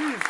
Jeez.